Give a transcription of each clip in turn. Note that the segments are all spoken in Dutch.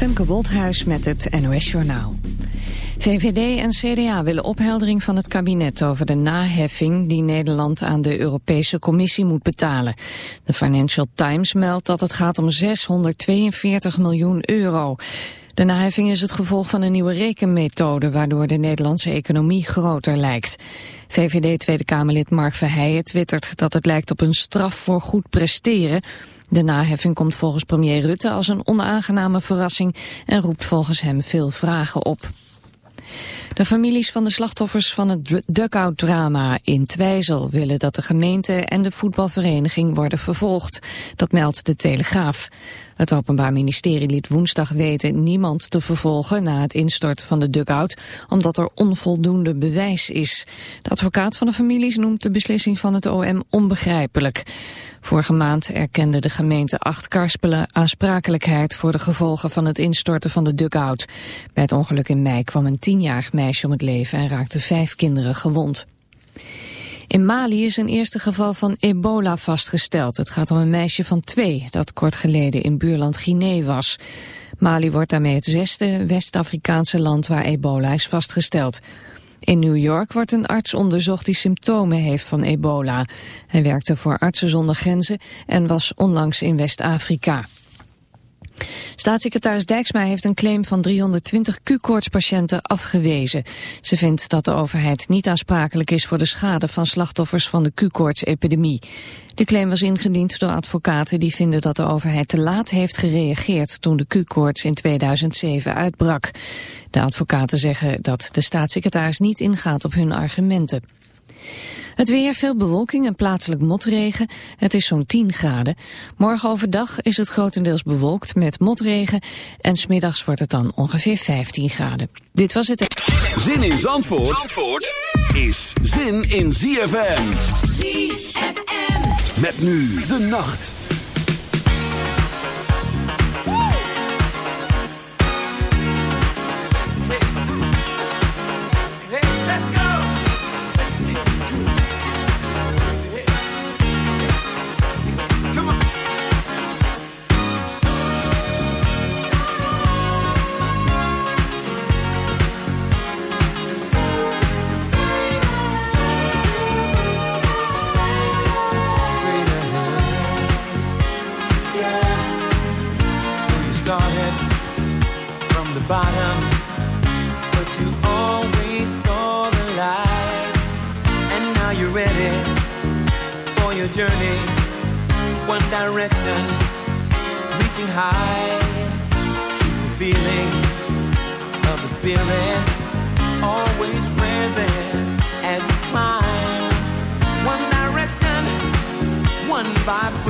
Femke Woldhuis met het NOS Journaal. VVD en CDA willen opheldering van het kabinet over de naheffing die Nederland aan de Europese Commissie moet betalen. De Financial Times meldt dat het gaat om 642 miljoen euro. De naheffing is het gevolg van een nieuwe rekenmethode waardoor de Nederlandse economie groter lijkt. VVD Tweede Kamerlid Mark Verheijen twittert dat het lijkt op een straf voor goed presteren de naheffing komt volgens premier Rutte als een onaangename verrassing en roept volgens hem veel vragen op. De families van de slachtoffers van het dugout-drama in Twijzel willen dat de gemeente en de voetbalvereniging worden vervolgd. Dat meldt de Telegraaf. Het Openbaar Ministerie liet woensdag weten niemand te vervolgen na het instorten van de dugout, omdat er onvoldoende bewijs is. De advocaat van de families noemt de beslissing van het OM onbegrijpelijk. Vorige maand erkende de gemeente acht karspelen aansprakelijkheid voor de gevolgen van het instorten van de dugout. Bij het ongeluk in mei kwam een tienjarig meisje om het leven en raakte vijf kinderen gewond. In Mali is een eerste geval van ebola vastgesteld. Het gaat om een meisje van twee dat kort geleden in buurland Guinea was. Mali wordt daarmee het zesde West-Afrikaanse land waar ebola is vastgesteld. In New York wordt een arts onderzocht die symptomen heeft van ebola. Hij werkte voor Artsen zonder Grenzen en was onlangs in West-Afrika. Staatssecretaris Dijksma heeft een claim van 320 Q-koortspatiënten afgewezen. Ze vindt dat de overheid niet aansprakelijk is voor de schade van slachtoffers van de Q-koortsepidemie. De claim was ingediend door advocaten die vinden dat de overheid te laat heeft gereageerd toen de Q-koorts in 2007 uitbrak. De advocaten zeggen dat de staatssecretaris niet ingaat op hun argumenten. Het weer, veel bewolking en plaatselijk motregen. Het is zo'n 10 graden. Morgen overdag is het grotendeels bewolkt met motregen. En smiddags wordt het dan ongeveer 15 graden. Dit was het. Zin in Zandvoort, Zandvoort is zin in ZFM. ZFM. Met nu de nacht. vibrate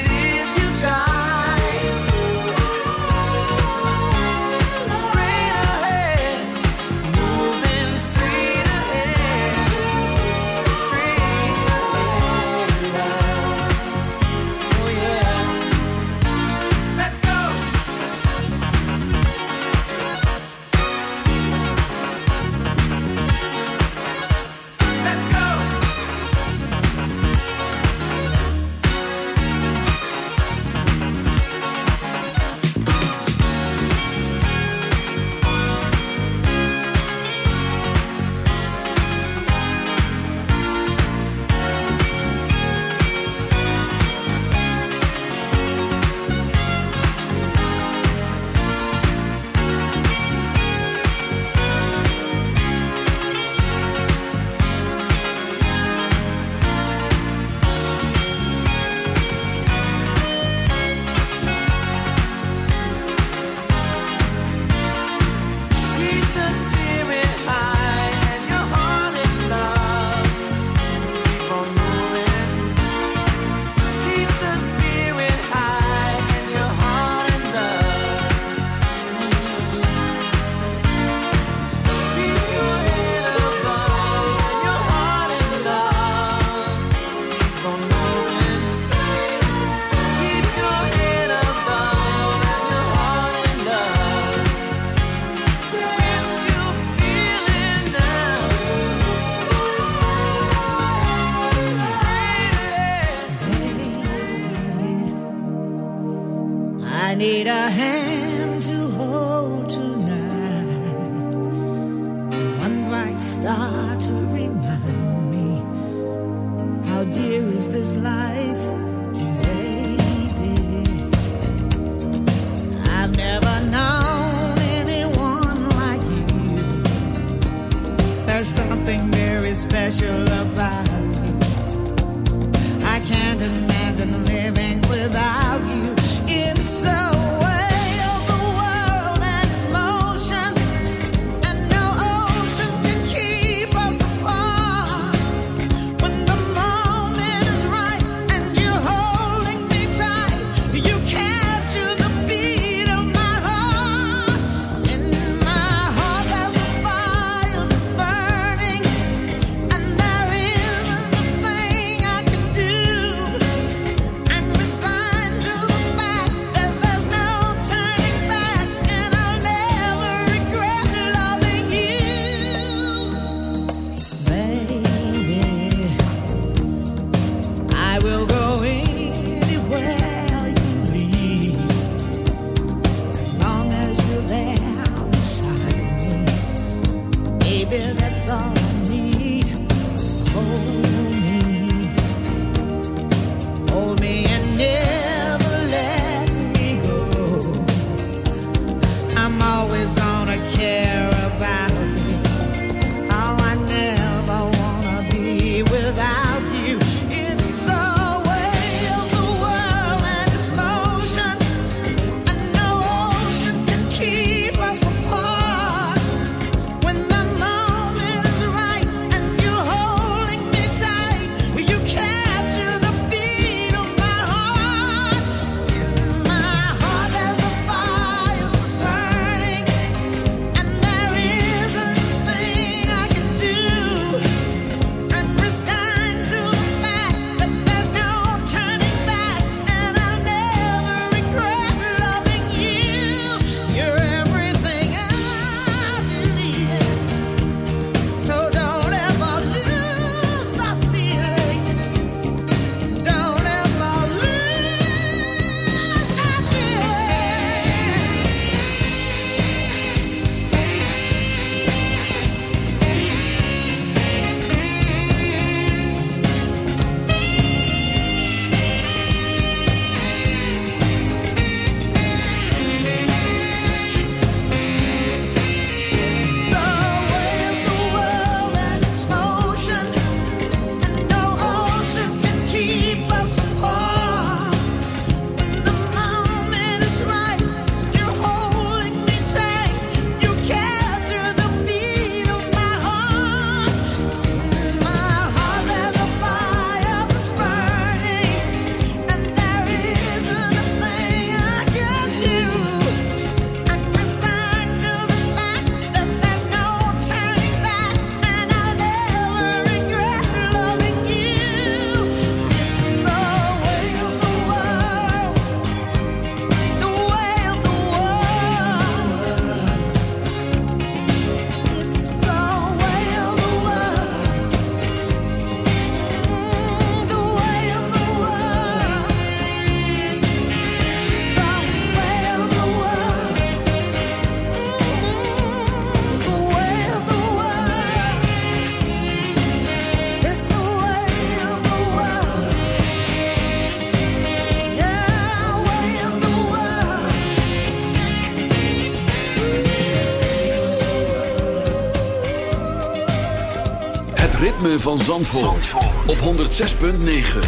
van Zandvoort, Zandvoort. op 106.9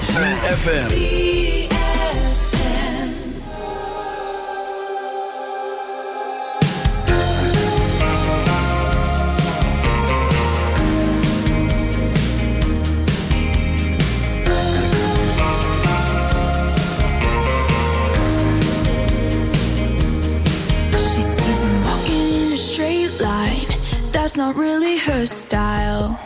CFFM She sees him walking in a straight line. That's not really her style.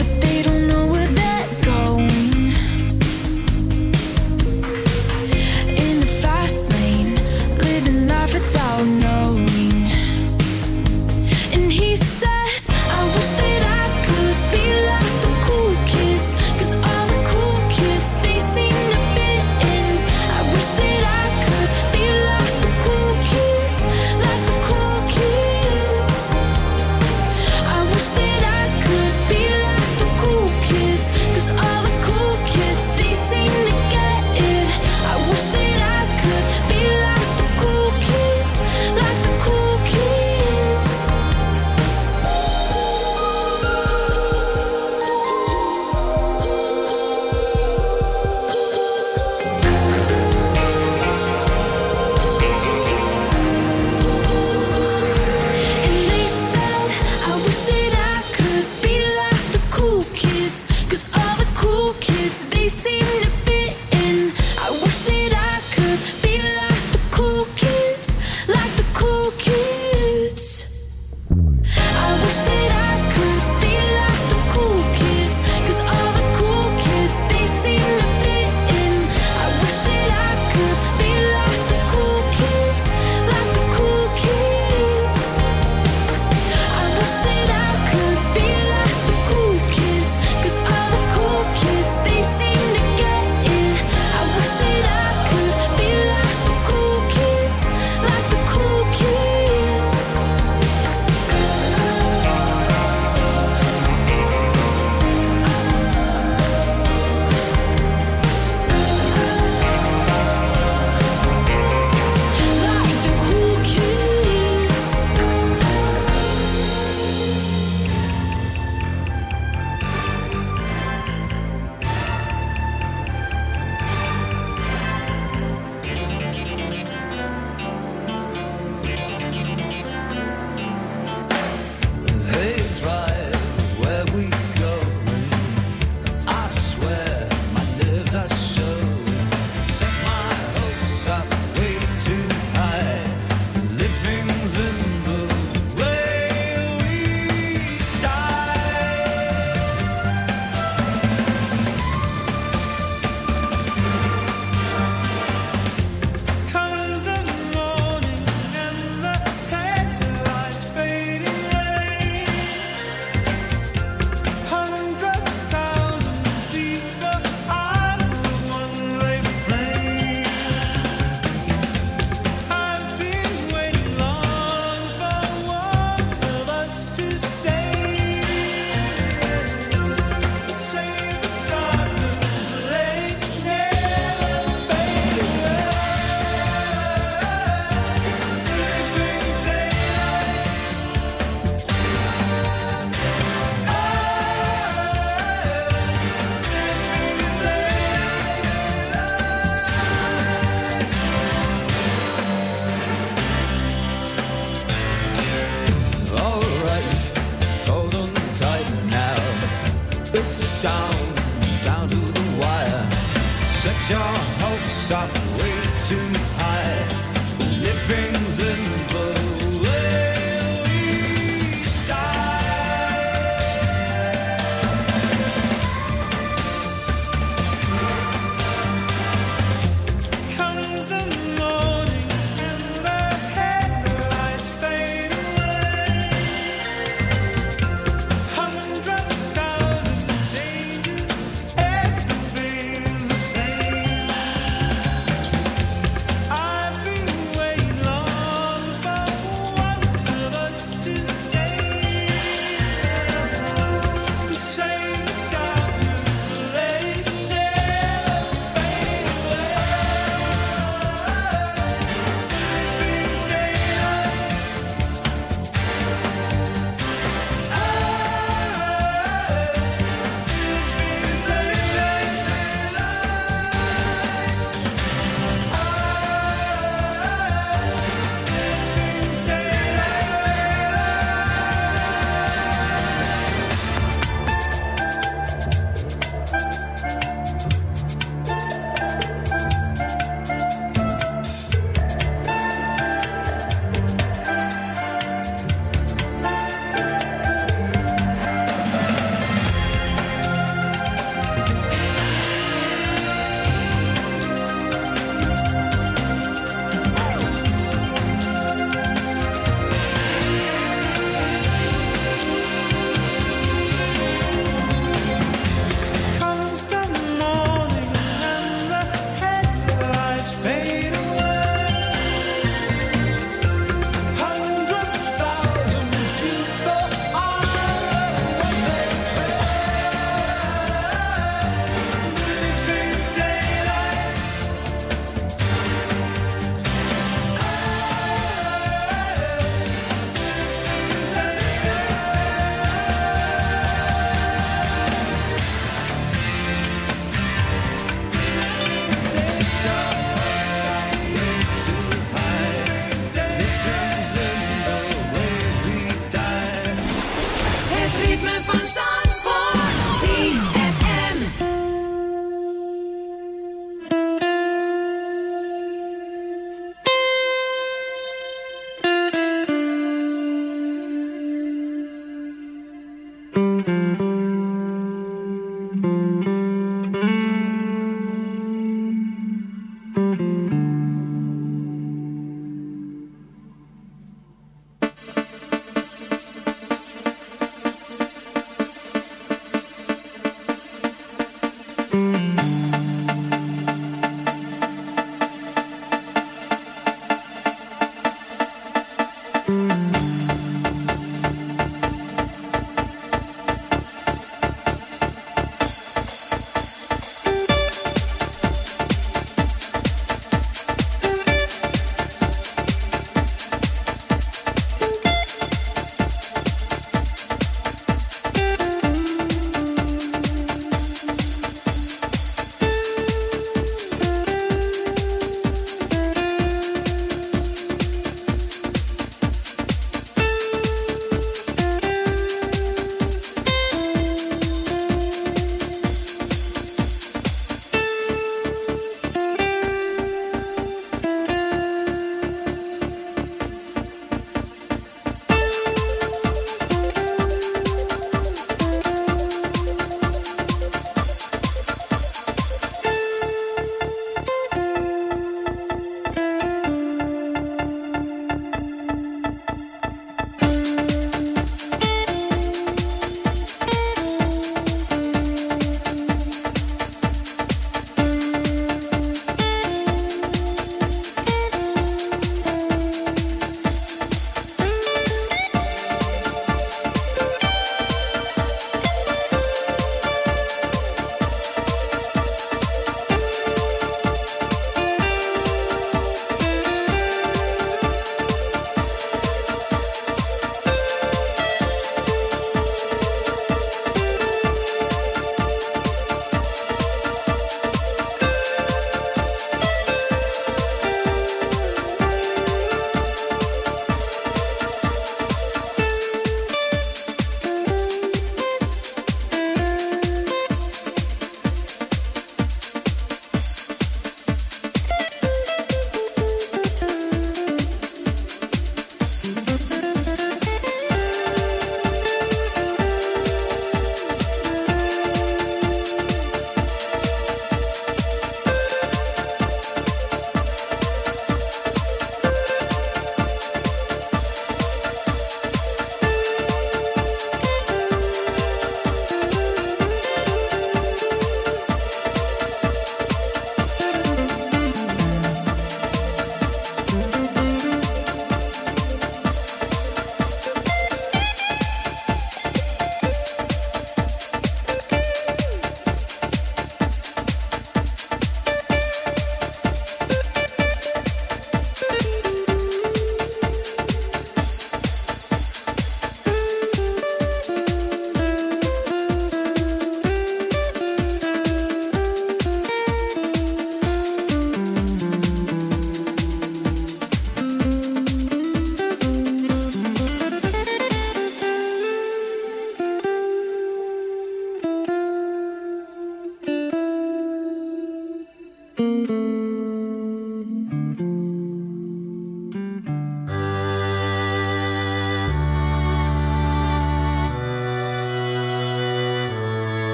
soon.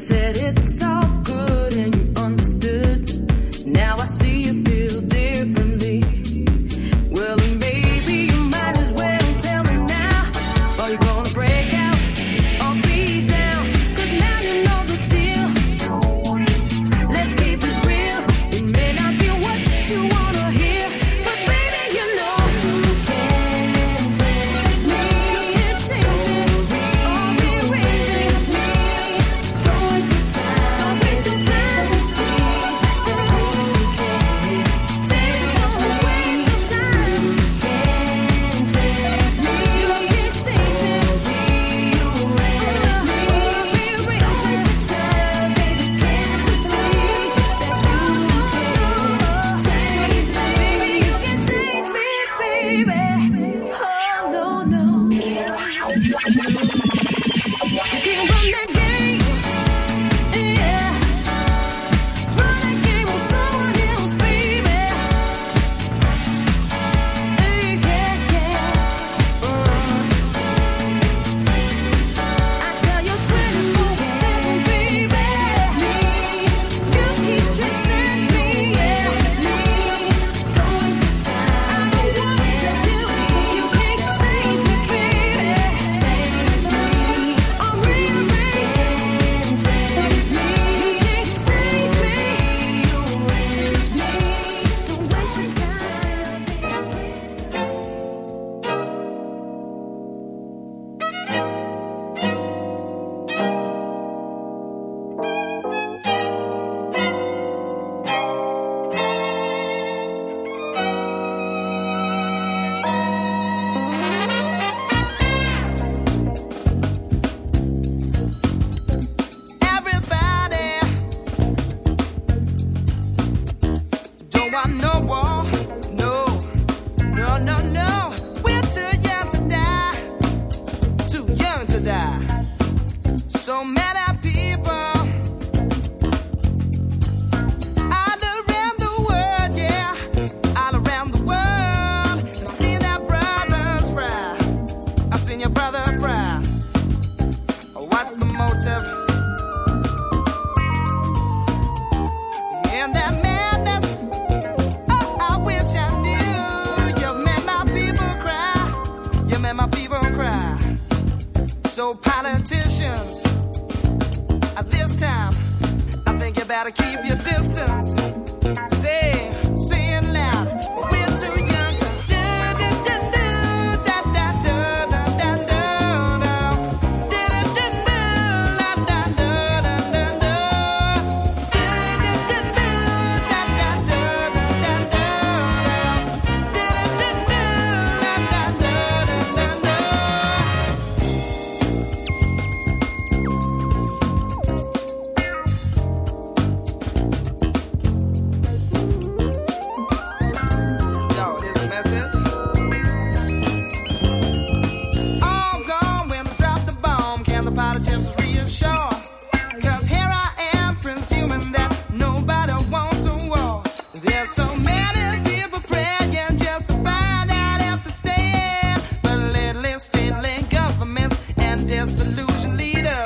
said it's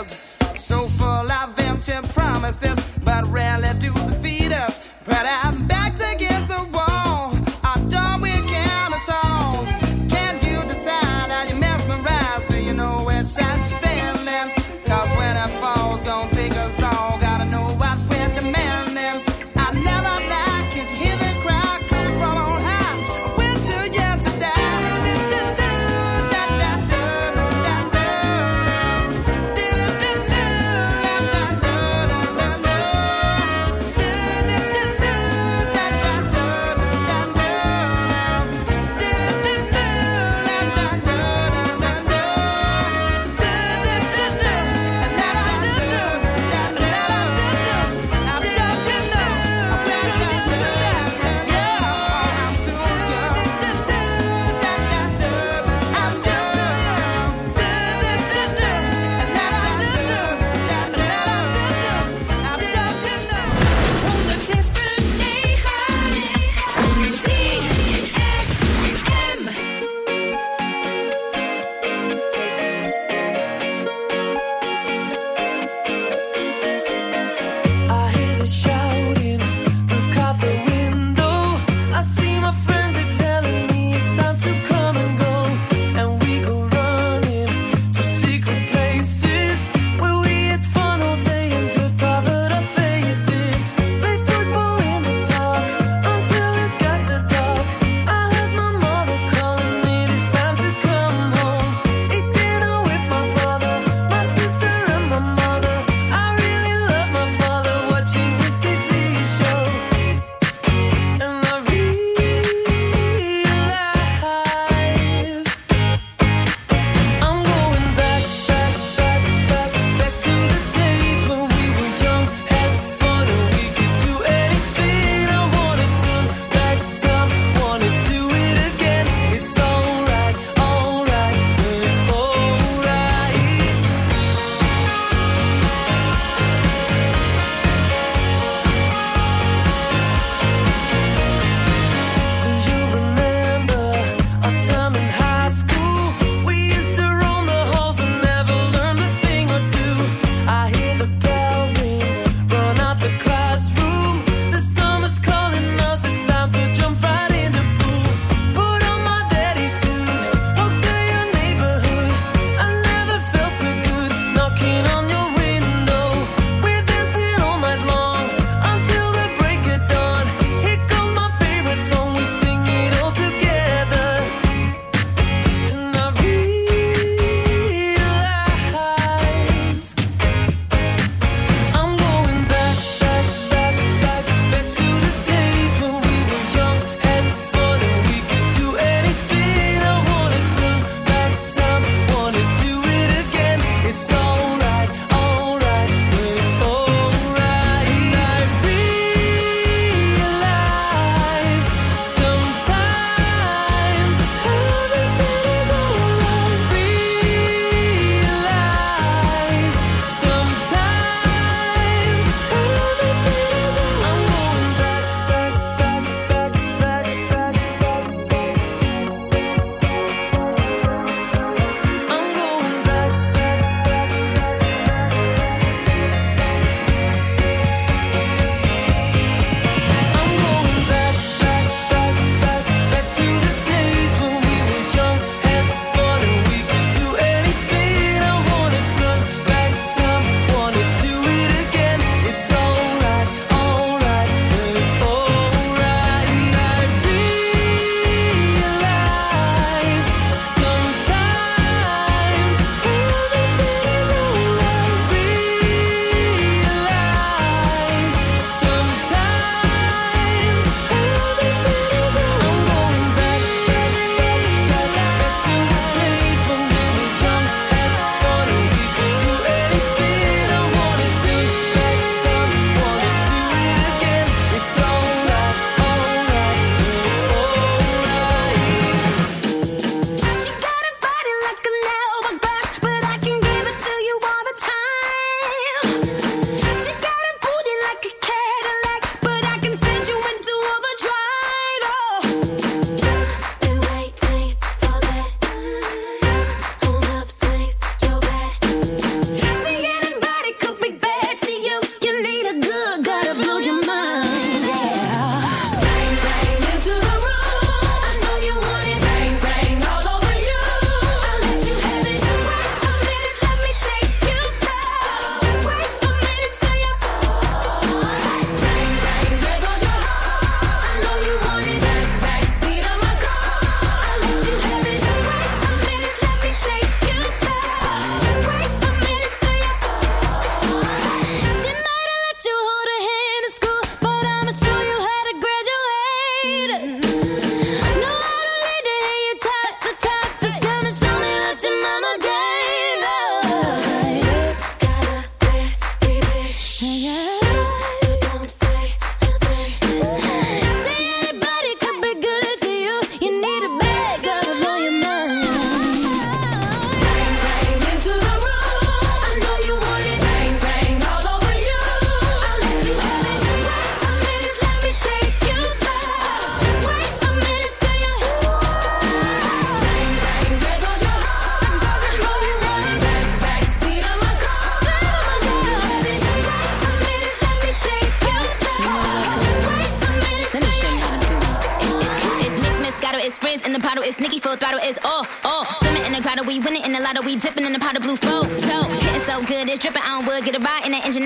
So full of empty promises, but rarely do the No!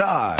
star.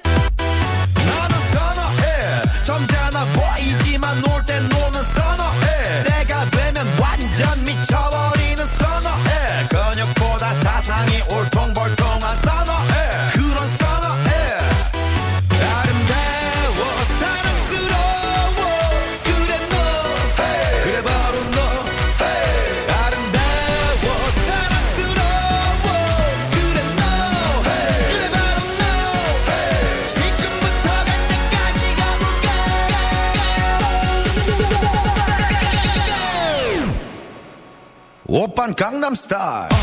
Gangnam Style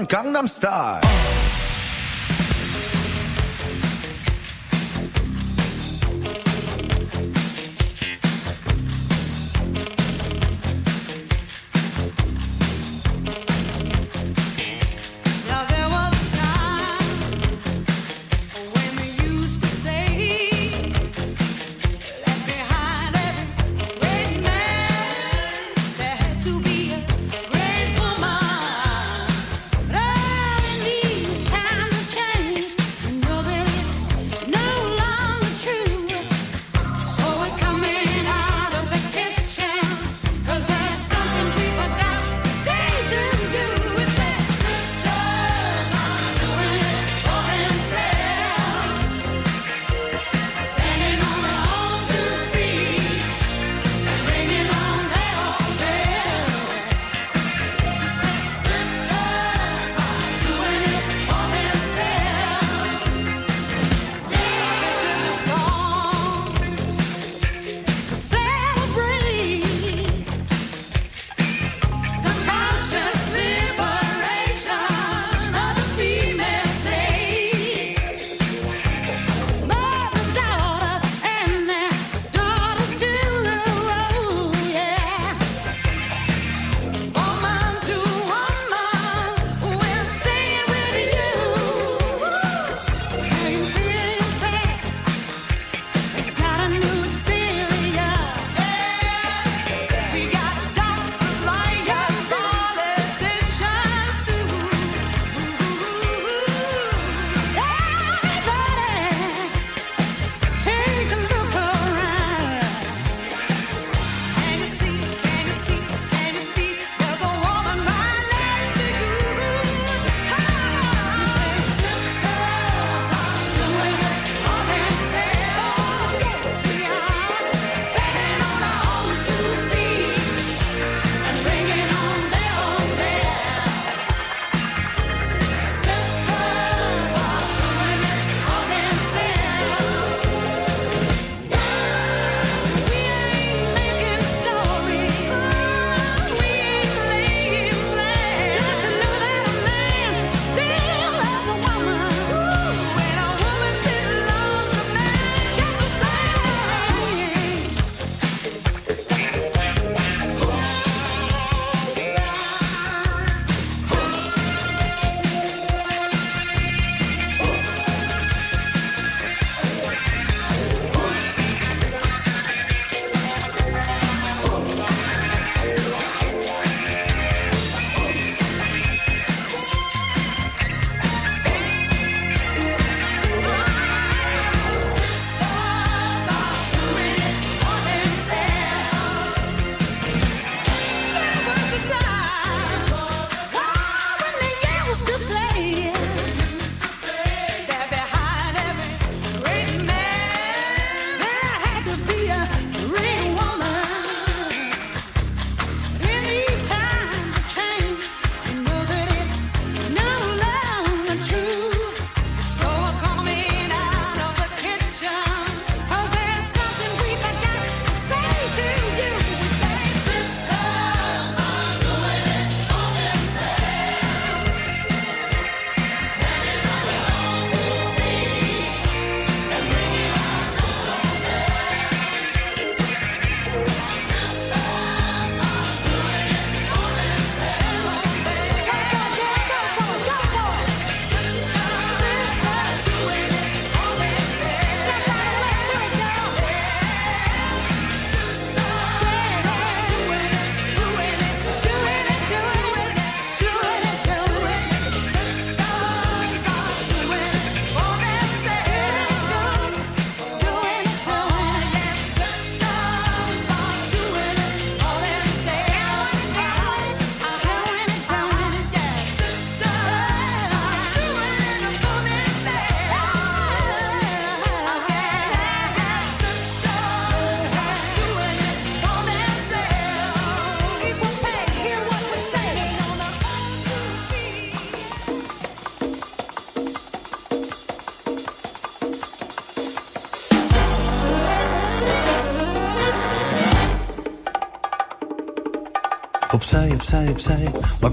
van Gangnam Style.